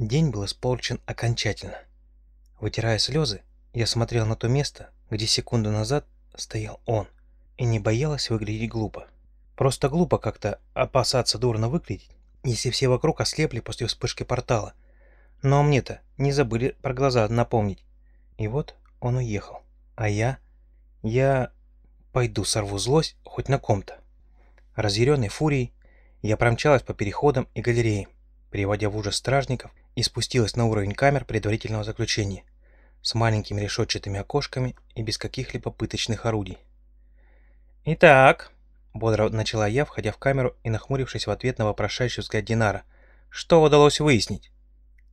День был испорчен окончательно. Вытирая слезы, я смотрел на то место, где секунду назад стоял он, и не боялась выглядеть глупо. Просто глупо как-то опасаться дурно выглядеть, если все вокруг ослепли после вспышки портала. Но мне-то не забыли про глаза напомнить. И вот он уехал. А я... Я... Пойду сорву злость хоть на ком-то. Разъяренной фурией я промчалась по переходам и галереям, приводя в ужас стражников и спустилась на уровень камер предварительного заключения с маленькими решетчатыми окошками и без каких-либо пыточных орудий. «Итак», — бодро начала я, входя в камеру и нахмурившись в ответ на вопрошающий взгляд Динара, «что удалось выяснить?»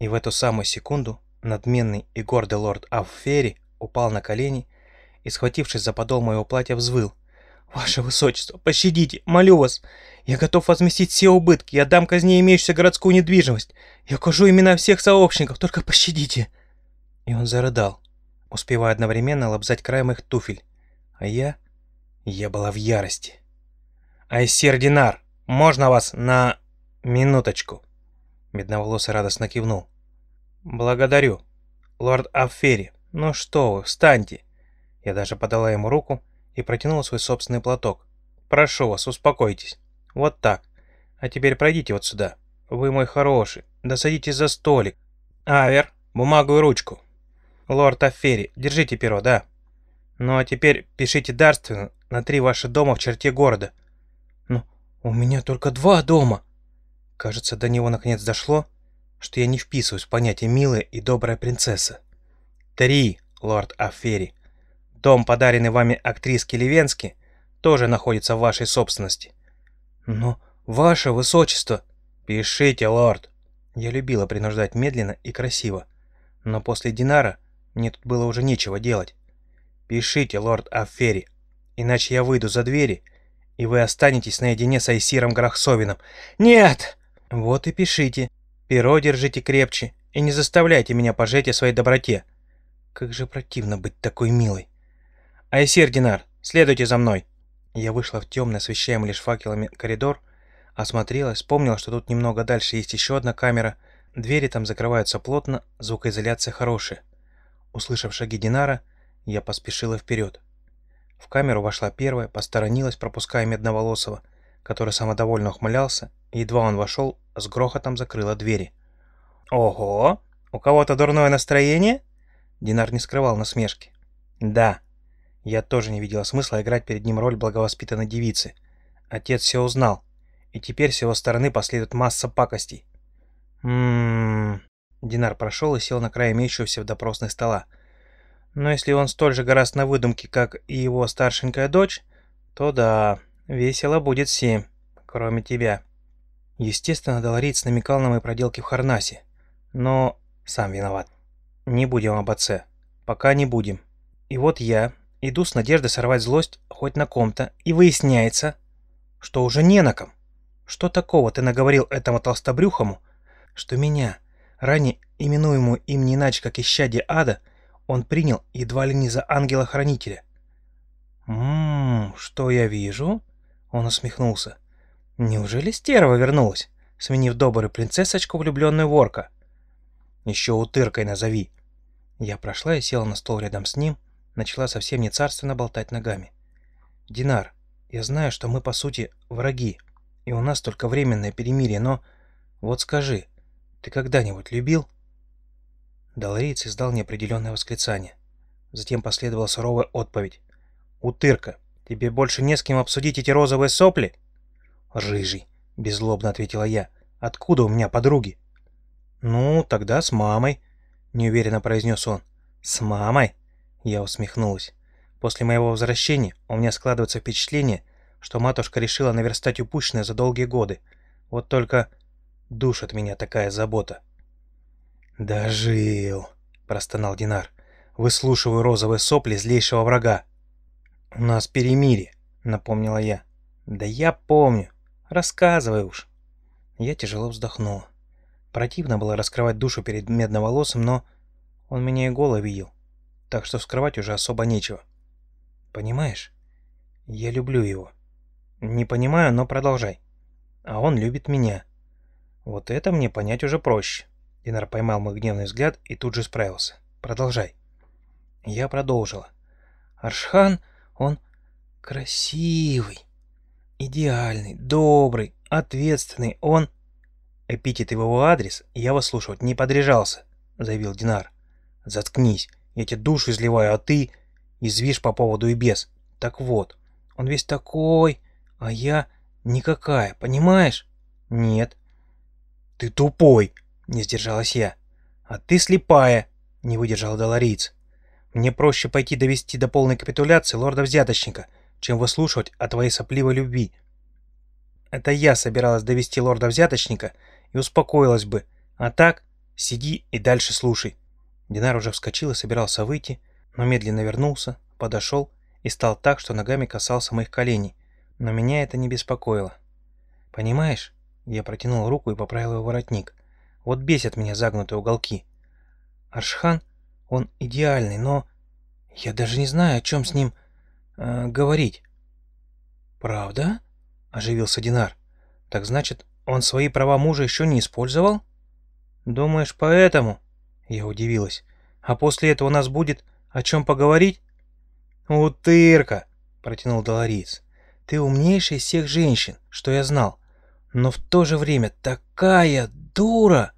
И в эту самую секунду надменный и гордый лорд Аффери упал на колени и, схватившись за подол моего платья, взвыл. «Ваше Высочество, пощадите, молю вас! Я готов возместить все убытки, я дам казне имеющуюся городскую недвижимость, я укажу имена всех сообщников, только пощадите!» И он зарыдал, успевая одновременно лобзать край моих туфель. А я... я была в ярости. «Айсир Динар, можно вас на... минуточку?» Медноволосый радостно кивнул. «Благодарю. Лорд Аффери, ну что вы, встаньте!» Я даже подала ему руку и протянула свой собственный платок. «Прошу вас, успокойтесь. Вот так. А теперь пройдите вот сюда. Вы мой хороший. Да садитесь за столик. Авер, бумагу и ручку. Лорд Аффери, держите перо, да? Ну а теперь пишите дарственно на три ваши дома в черте города. Ну, у меня только два дома. Кажется, до него наконец дошло, что я не вписываюсь в понятие «милая и добрая принцесса». Три, лорд Аффери. Дом, подаренный вами актриске Левенски, тоже находится в вашей собственности. Но, ваше высочество... Пишите, лорд. Я любила принуждать медленно и красиво. Но после Динара мне тут было уже нечего делать. Пишите, лорд Аффери, иначе я выйду за двери, и вы останетесь наедине с Айсиром Грахсовином. Нет! Вот и пишите. Перо держите крепче и не заставляйте меня пожать о своей доброте. Как же противно быть такой милой. Айсир Динар, следуйте за мной. Я вышла в темный, освещаемый лишь факелами коридор, осмотрелась, вспомнила, что тут немного дальше есть еще одна камера, двери там закрываются плотно, звукоизоляция хорошая. Услышав шаги Динара, я поспешила вперед. В камеру вошла первая, посторонилась, пропуская Медноволосого, который самодовольно ухмылялся, и едва он вошел, с грохотом закрыла двери. «Ого! У кого-то дурное настроение?» Динар не скрывал насмешки. «Да». Я тоже не видела смысла играть перед ним роль благовоспитанной девицы. Отец все узнал, и теперь с его стороны последует масса пакостей. «Ммм...» Динар прошел и сел на край имеющегося в допросной стола. Но если он столь же гораст на выдумки, как и его старшенькая дочь, то да, весело будет всем, кроме тебя. Естественно, Долориц намекал на мои проделки в Харнасе. Но сам виноват. Не будем об отце. Пока не будем. И вот я иду с надеждой сорвать злость хоть на ком-то, и выясняется, что уже не на ком. Что такого ты наговорил этому толстобрюхому, что меня, ранее именуемую им не иначе, как исчадие ада, он принял едва ли не за ангела-хранителя. «Ммм, что я вижу?» Он усмехнулся. «Неужели стерва вернулась, сменив добрую принцессочку влюбленную ворка?» «Еще утыркой назови!» Я прошла и села на стол рядом с ним, начала совсем не царственно болтать ногами. «Динар, я знаю, что мы, по сути, враги, и у нас только временное перемирие, но... Вот скажи, ты когда-нибудь любил?» Долориец издал неопределенное восклицание. Затем последовала суровая отповедь. «Утырка, тебе больше не с кем обсудить эти розовые сопли?» «Рыжий», — беззлобно ответила я. «Откуда у меня подруги?» «Ну, тогда с мамой», — неуверенно произнес он. «С мамой?» — я усмехнулась. «После моего возвращения у меня складывается впечатление, что матушка решила наверстать упущенное за долгие годы. Вот только Душит меня такая забота. «Дожил!» — простонал Динар. «Выслушиваю розовые сопли злейшего врага». «У нас перемирие», — напомнила я. «Да я помню. Рассказывай уж». Я тяжело вздохнула. Противно было раскрывать душу перед медноволосым, но он меня и голо видел, так что вскрывать уже особо нечего. Понимаешь? Я люблю его. Не понимаю, но продолжай. А он любит меня. Вот это мне понять уже проще. Динар поймал мой гневный взгляд и тут же справился. «Продолжай». Я продолжила. «Аршхан, он красивый, идеальный, добрый, ответственный, он...» Эпитет его адрес я выслушивать не подряжался, заявил Динар. Заткнись, я тебе душу изливаю, а ты извишь по поводу и без. Так вот, он весь такой, а я никакая, понимаешь? Нет. Ты тупой, не сдержалась я. А ты слепая, не выдержал Долориц. Мне проще пойти довести до полной капитуляции лорда-взяточника, чем выслушивать о твоей сопливой любви. Это я собиралась довести лорда-взяточника и успокоилась бы. А так, сиди и дальше слушай. Динар уже вскочил и собирался выйти, но медленно вернулся, подошел и стал так, что ногами касался моих коленей. Но меня это не беспокоило. «Понимаешь?» Я протянул руку и поправил его воротник. «Вот бесят меня загнутые уголки. Аршхан, он идеальный, но... Я даже не знаю, о чем с ним э, говорить». «Правда?» — оживился Динар. «Так значит, он свои права мужа еще не использовал? Думаешь, поэтому? Я удивилась. А после этого у нас будет о чем поговорить? Утырка, протянул Долориец. Ты умнейшая из всех женщин, что я знал. Но в то же время такая дура!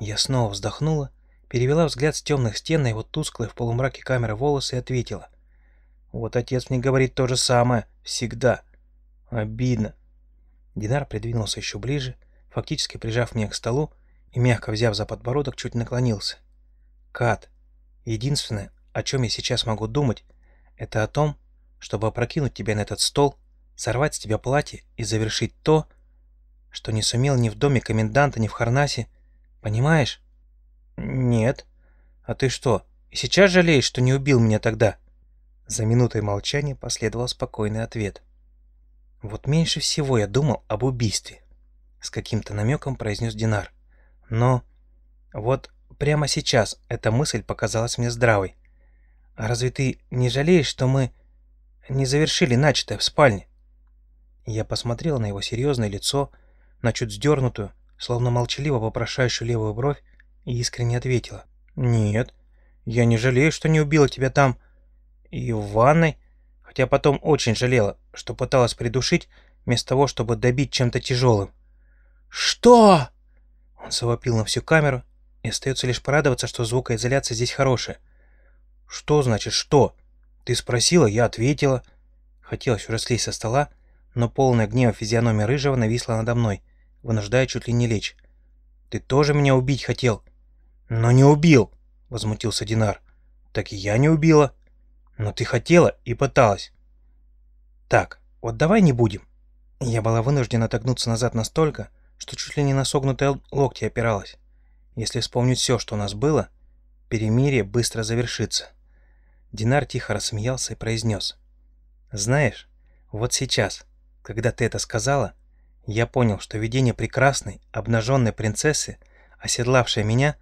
Я снова вздохнула, перевела взгляд с темных стен на его тусклые в полумраке камеры волосы и ответила. Вот отец мне говорит то же самое, всегда. Обидно. Динар придвинулся еще ближе, фактически прижав меня к столу и, мягко взяв за подбородок, чуть наклонился. «Кат, единственное, о чем я сейчас могу думать, это о том, чтобы опрокинуть тебя на этот стол, сорвать с тебя платье и завершить то, что не сумел ни в доме коменданта, ни в Харнасе. Понимаешь?» «Нет. А ты что, и сейчас жалеешь, что не убил меня тогда?» За минутой молчания последовал спокойный ответ. Вот меньше всего я думал об убийстве, с каким-то намеком произнес Динар. Но вот прямо сейчас эта мысль показалась мне здравой. Разве ты не жалеешь, что мы не завершили начатое в спальне? Я посмотрел на его серьезное лицо, на чуть сдернутую, словно молчаливо вопрошающую левую бровь, и искренне ответила. «Нет, я не жалею, что не убила тебя там. И в ванной, хотя потом очень жалела, что пыталась придушить, вместо того, чтобы добить чем-то тяжелым. «Что?» Он завопил на всю камеру, и остается лишь порадоваться, что звукоизоляция здесь хорошая. «Что значит «что»?» Ты спросила, я ответила. Хотелось уже слезть со стола, но полная гнева физиономия Рыжего нависла надо мной, вынуждая чуть ли не лечь. «Ты тоже меня убить хотел?» «Но не убил!» — возмутился Динар. «Так и я не убила!» Но ты хотела и пыталась. Так, вот давай не будем. Я была вынуждена отогнуться назад настолько, что чуть ли не на согнутые локти опиралась. Если вспомнить все, что у нас было, перемирие быстро завершится. Динар тихо рассмеялся и произнес. «Знаешь, вот сейчас, когда ты это сказала, я понял, что видение прекрасной, обнаженной принцессы, оседлавшей меня,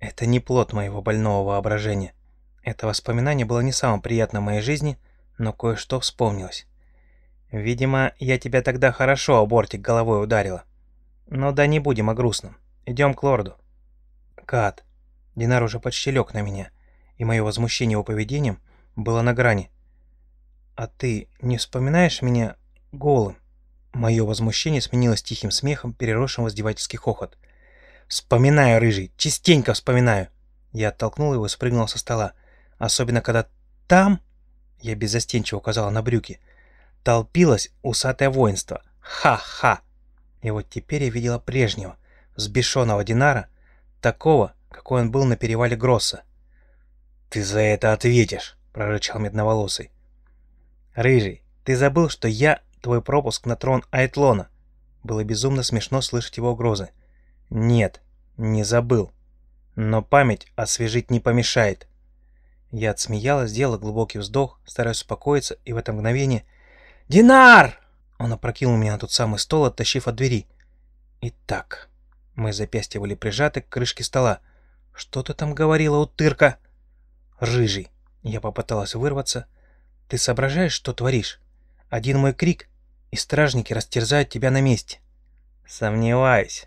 это не плод моего больного воображения. Это воспоминание было не самым приятным в моей жизни, но кое-что вспомнилось. Видимо, я тебя тогда хорошо о бортик головой ударила. Но да не будем о грустном. Идем к лорду. Кат. Динар уже почти лег на меня, и мое возмущение его поведением было на грани. А ты не вспоминаешь меня голым? Мое возмущение сменилось тихим смехом, переросшим в издевательский хохот. «Вспоминаю, рыжий, частенько вспоминаю!» Я оттолкнул его и спрыгнул со стола. Особенно, когда там, я беззастенчиво указала на брюки, толпилось усатое воинство. Ха-ха! И вот теперь я видела прежнего, взбешенного Динара, такого, какой он был на перевале Гросса. «Ты за это ответишь!» — прорычал медноволосый. «Рыжий, ты забыл, что я твой пропуск на трон Айтлона?» Было безумно смешно слышать его угрозы. «Нет, не забыл. Но память освежить не помешает. Я отсмеялась, сделала глубокий вздох, стараясь успокоиться, и в это мгновение... «Динар!» Он опрокинул меня на тот самый стол, оттащив от двери. Итак, мы запястья были прижаты к крышке стола. «Что ты там говорила, утырка?» «Рыжий!» Я попыталась вырваться. «Ты соображаешь, что творишь? Один мой крик, и стражники растерзают тебя на месте». «Сомневаюсь».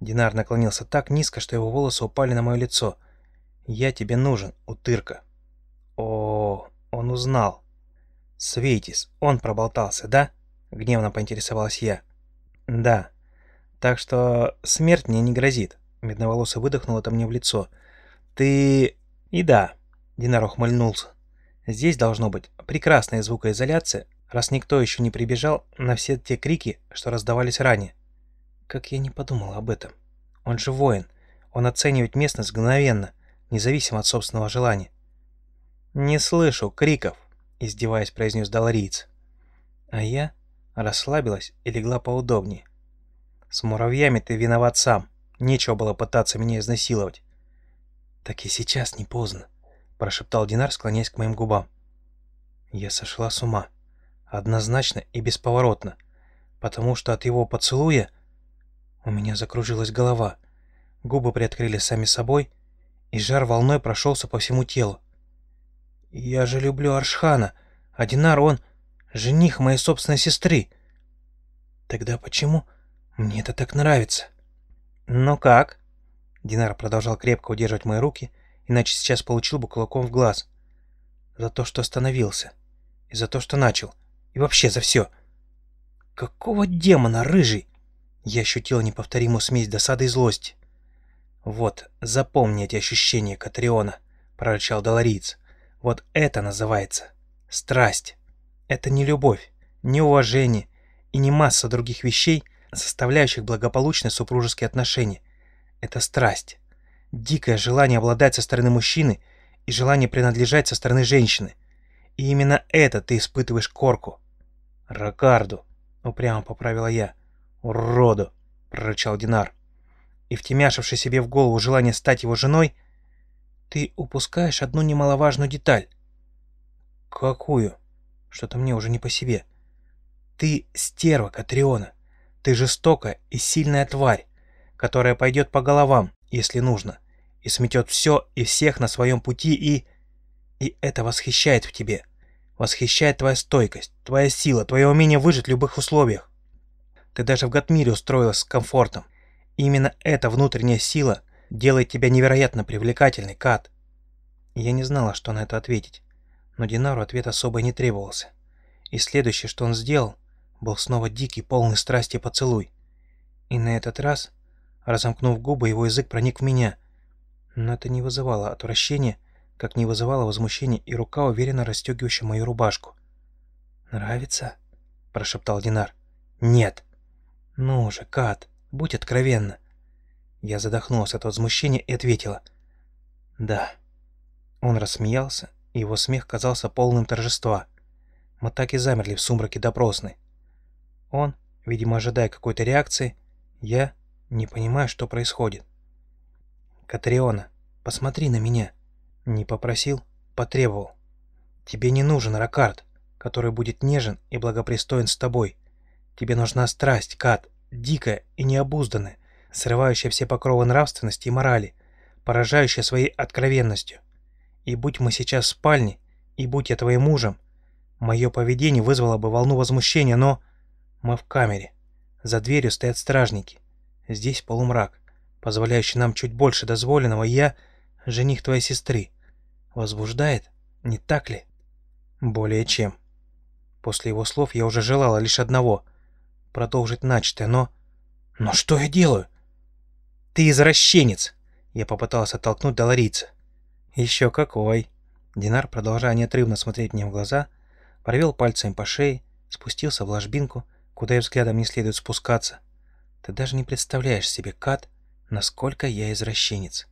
Динар наклонился так низко, что его волосы упали на мое лицо. «Я тебе нужен, утырка». О, он узнал. Светис, он проболтался, да? Гневно поинтересовалась я. Да. Так что смерть мне не грозит. Медноволосый выдохнул это мне в лицо. Ты... И да. Динар ухмыльнулся. Здесь должно быть прекрасная звукоизоляция, раз никто еще не прибежал на все те крики, что раздавались ранее. Как я не подумал об этом. Он же воин. Он оценивает местность мгновенно, независимо от собственного желания. «Не слышу криков», — издеваясь, произнес Долориец. А я расслабилась и легла поудобнее. «С муравьями ты виноват сам. Нечего было пытаться меня изнасиловать». «Так и сейчас не поздно», — прошептал Динар, склоняясь к моим губам. Я сошла с ума. Однозначно и бесповоротно. Потому что от его поцелуя у меня закружилась голова. Губы приоткрылись сами собой, и жар волной прошелся по всему телу. «Я же люблю Аршхана, а Динар он жених моей собственной сестры». «Тогда почему мне это так нравится?» «Ну как?» Динар продолжал крепко удерживать мои руки, иначе сейчас получил бы кулаком в глаз. «За то, что остановился. И за то, что начал. И вообще за все. Какого демона, рыжий?» Я ощутил неповторимую смесь досады и злости. «Вот, запомни эти ощущения, Катриона», — прорычал Долориец. Вот это называется страсть. Это не любовь, не уважение и не масса других вещей, составляющих благополучные супружеские отношения. Это страсть. Дикое желание обладать со стороны мужчины и желание принадлежать со стороны женщины. И именно это ты испытываешь корку. «Рокарду», — упрямо поправила я. «Уроду», — прорычал Динар. И втемяшивший себе в голову желание стать его женой — ты упускаешь одну немаловажную деталь. Какую? Что-то мне уже не по себе. Ты стерва, Катриона. Ты жестокая и сильная тварь, которая пойдет по головам, если нужно, и сметет все и всех на своем пути и... И это восхищает в тебе. Восхищает твоя стойкость, твоя сила, твое умение выжить в любых условиях. Ты даже в Гатмире устроилась с комфортом. И именно эта внутренняя сила делает тебя невероятно привлекательной, Кат». Я не знала, что на это ответить, но Динару ответ особо не требовался. И следующее, что он сделал, был снова дикий, полный страсти поцелуй. И на этот раз, разомкнув губы, его язык проник в меня. Но это не вызывало отвращения, как не вызывало возмущения и рука, уверенно расстегивающая мою рубашку. «Нравится?» – прошептал Динар. «Нет». «Ну же, Кат, будь откровенна. Я задохнулась от возмущения и ответила. «Да». Он рассмеялся, его смех казался полным торжества. Мы так и замерли в сумраке допросной. Он, видимо, ожидая какой-то реакции, я, не понимаю, что происходит. «Катриона, посмотри на меня». Не попросил, потребовал. «Тебе не нужен Ракард, который будет нежен и благопристоен с тобой. Тебе нужна страсть, Кат, дикая и необузданная, срывающая все покровы нравственности и морали, поражающая своей откровенностью. И будь мы сейчас в спальне, и будь я твоим мужем, мое поведение вызвало бы волну возмущения, но... Мы в камере. За дверью стоят стражники. Здесь полумрак, позволяющий нам чуть больше дозволенного, я — жених твоей сестры. Возбуждает, не так ли? Более чем. После его слов я уже желала лишь одного — продолжить начатое, но... Но что я делаю? «Ты извращенец!» Я попытался оттолкнуть Долорийца. «Еще какой!» Динар, продолжая неотрывно смотреть мне в глаза, провел пальцами по шее, спустился в ложбинку, куда и взглядом не следует спускаться. Ты даже не представляешь себе, Кат, насколько я извращенец,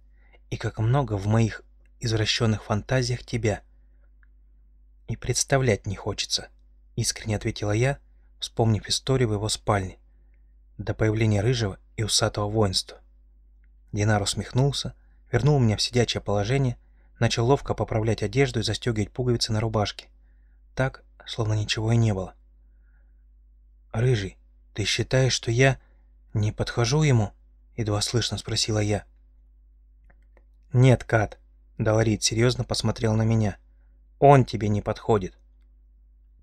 и как много в моих извращенных фантазиях тебя. И представлять не хочется, искренне ответила я, вспомнив историю в его спальне, до появления рыжего и усатого воинства. Динар усмехнулся, вернул меня в сидячее положение, начал ловко поправлять одежду и застегивать пуговицы на рубашке. Так, словно ничего и не было. «Рыжий, ты считаешь, что я не подхожу ему?» — едва слышно спросила я. «Нет, Кат», — Долорит серьезно посмотрел на меня. «Он тебе не подходит».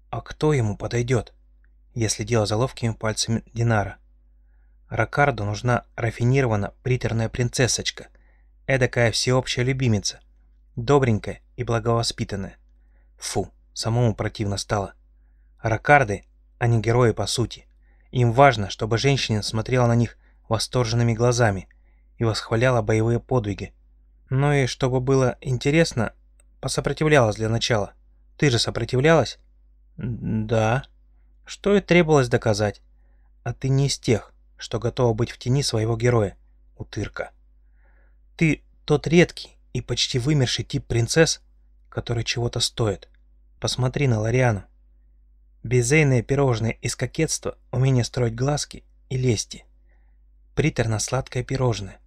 «А кто ему подойдет?» — я следила за ловкими пальцами Динара. Ракарду нужна рафинирована приторная принцессочка, эдакая всеобщая любимица, добренькая и благовоспитанная. Фу, самому противно стало. Ракарды, они герои по сути. Им важно, чтобы женщина смотрела на них восторженными глазами и восхваляла боевые подвиги. Ну и чтобы было интересно, посопротивлялась для начала. Ты же сопротивлялась? Да. Что и требовалось доказать. А ты не из тех, что готова быть в тени своего героя, утырка. Ты тот редкий и почти вымерший тип принцесс, который чего-то стоит. Посмотри на Лориану. Безейное пирожное из кокетства, умение строить глазки и лести. Приторно-сладкое пирожное,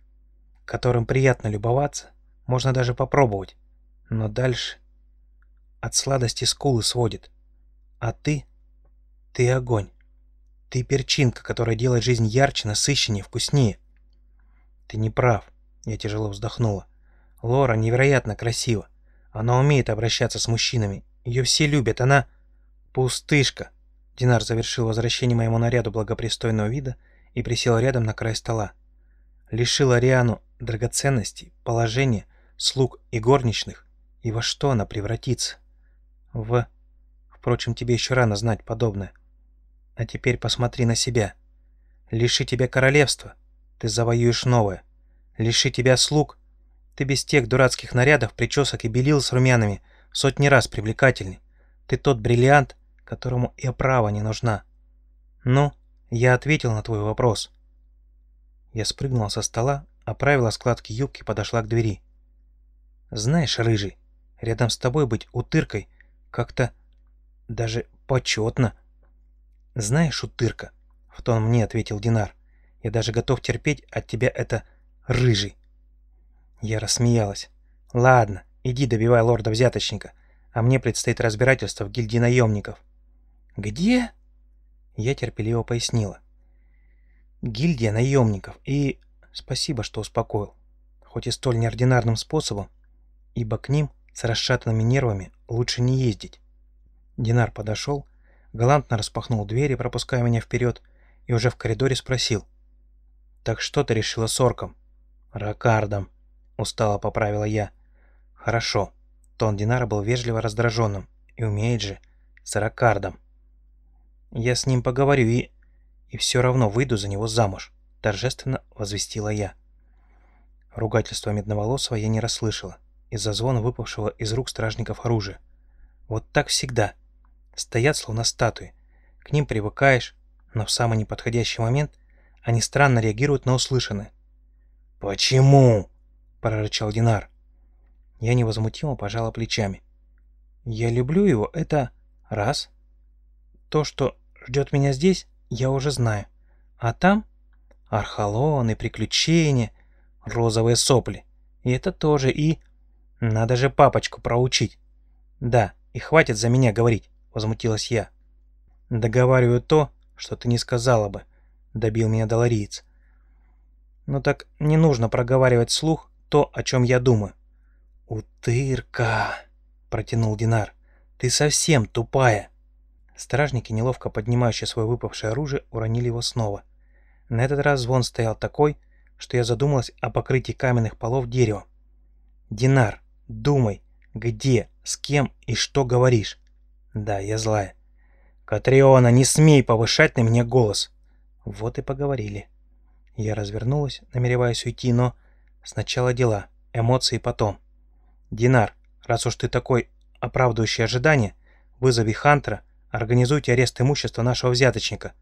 которым приятно любоваться, можно даже попробовать. Но дальше от сладости скулы сводит. А ты? Ты огонь. Ты перчинка, которая делает жизнь ярче, насыщеннее, вкуснее. Ты не прав. Я тяжело вздохнула. Лора невероятно красива. Она умеет обращаться с мужчинами. Ее все любят. Она... Пустышка. Динар завершил возвращение моему наряду благопристойного вида и присел рядом на край стола. Лишил Ариану драгоценностей, положения, слуг и горничных. И во что она превратится? В... Впрочем, тебе еще рано знать подобное. А теперь посмотри на себя. Лиши тебя королевства, ты завоюешь новое. Лиши тебя слуг, ты без тех дурацких нарядов, причесок и белил с румянами сотни раз привлекательней. Ты тот бриллиант, которому и оправа не нужна. Ну, я ответил на твой вопрос. Я спрыгнула со стола, оправила складки юбки и подошла к двери. Знаешь, рыжий, рядом с тобой быть утыркой как-то даже почетно. «Знаешь, утырка», — в тон мне ответил Динар, — «я даже готов терпеть от тебя это рыжий». Я рассмеялась. «Ладно, иди добивай лорда-взяточника, а мне предстоит разбирательство в гильдии наемников». «Где?» Я терпеливо пояснила. «Гильдия наемников, и спасибо, что успокоил, хоть и столь неординарным способом, ибо к ним с расшатанными нервами лучше не ездить». Динар подошел галантно распахнул двери, пропуская меня вперед, и уже в коридоре спросил. «Так что ты решила с орком?» «Ракардом», — устало поправила я. «Хорошо». Тон Динара был вежливо раздраженным. И умеет же. С Ракардом. «Я с ним поговорю и... и все равно выйду за него замуж», — торжественно возвестила я. Ругательства Медноволосого я не расслышала из-за звона выпавшего из рук стражников оружия. Вот так всегда — стоят словно статуи. К ним привыкаешь, но в самый неподходящий момент они странно реагируют на услышанное. «Почему?» – прорычал Динар. Я невозмутимо пожала плечами. «Я люблю его, это раз. То, что ждет меня здесь, я уже знаю. А там архалоны, приключения, розовые сопли. И это тоже, и... Надо же папочку проучить. Да, и хватит за меня говорить возмутилась я. «Договариваю то, что ты не сказала бы», — добил меня долариец. «Ну так не нужно проговаривать слух то, о чем я думаю». «Утырка!» — протянул Динар. «Ты совсем тупая!» Стражники, неловко поднимающие свое выпавшее оружие, уронили его снова. На этот раз звон стоял такой, что я задумалась о покрытии каменных полов деревом. «Динар, думай, где, с кем и что говоришь. Да, я злая. «Катриона, не смей повышать на меня голос!» Вот и поговорили. Я развернулась, намереваясь уйти, но... Сначала дела, эмоции потом. «Динар, раз уж ты такой оправдывающий ожидания, вызови Хантера, организуйте арест имущества нашего взяточника.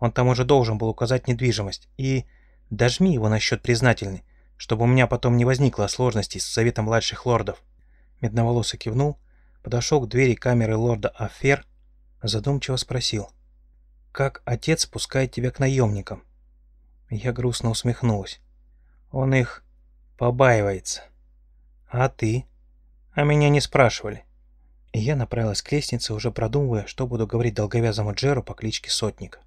Он там уже должен был указать недвижимость. И дожми его насчет признательный, чтобы у меня потом не возникло сложностей с советом младших лордов». Медноволосый кивнул, подошел к двери камеры лорда Афер, задумчиво спросил. «Как отец пускает тебя к наемникам?» Я грустно усмехнулась. «Он их побаивается». «А ты?» «А меня не спрашивали». Я направилась к лестнице, уже продумывая, что буду говорить долговязому Джеру по кличке Сотника.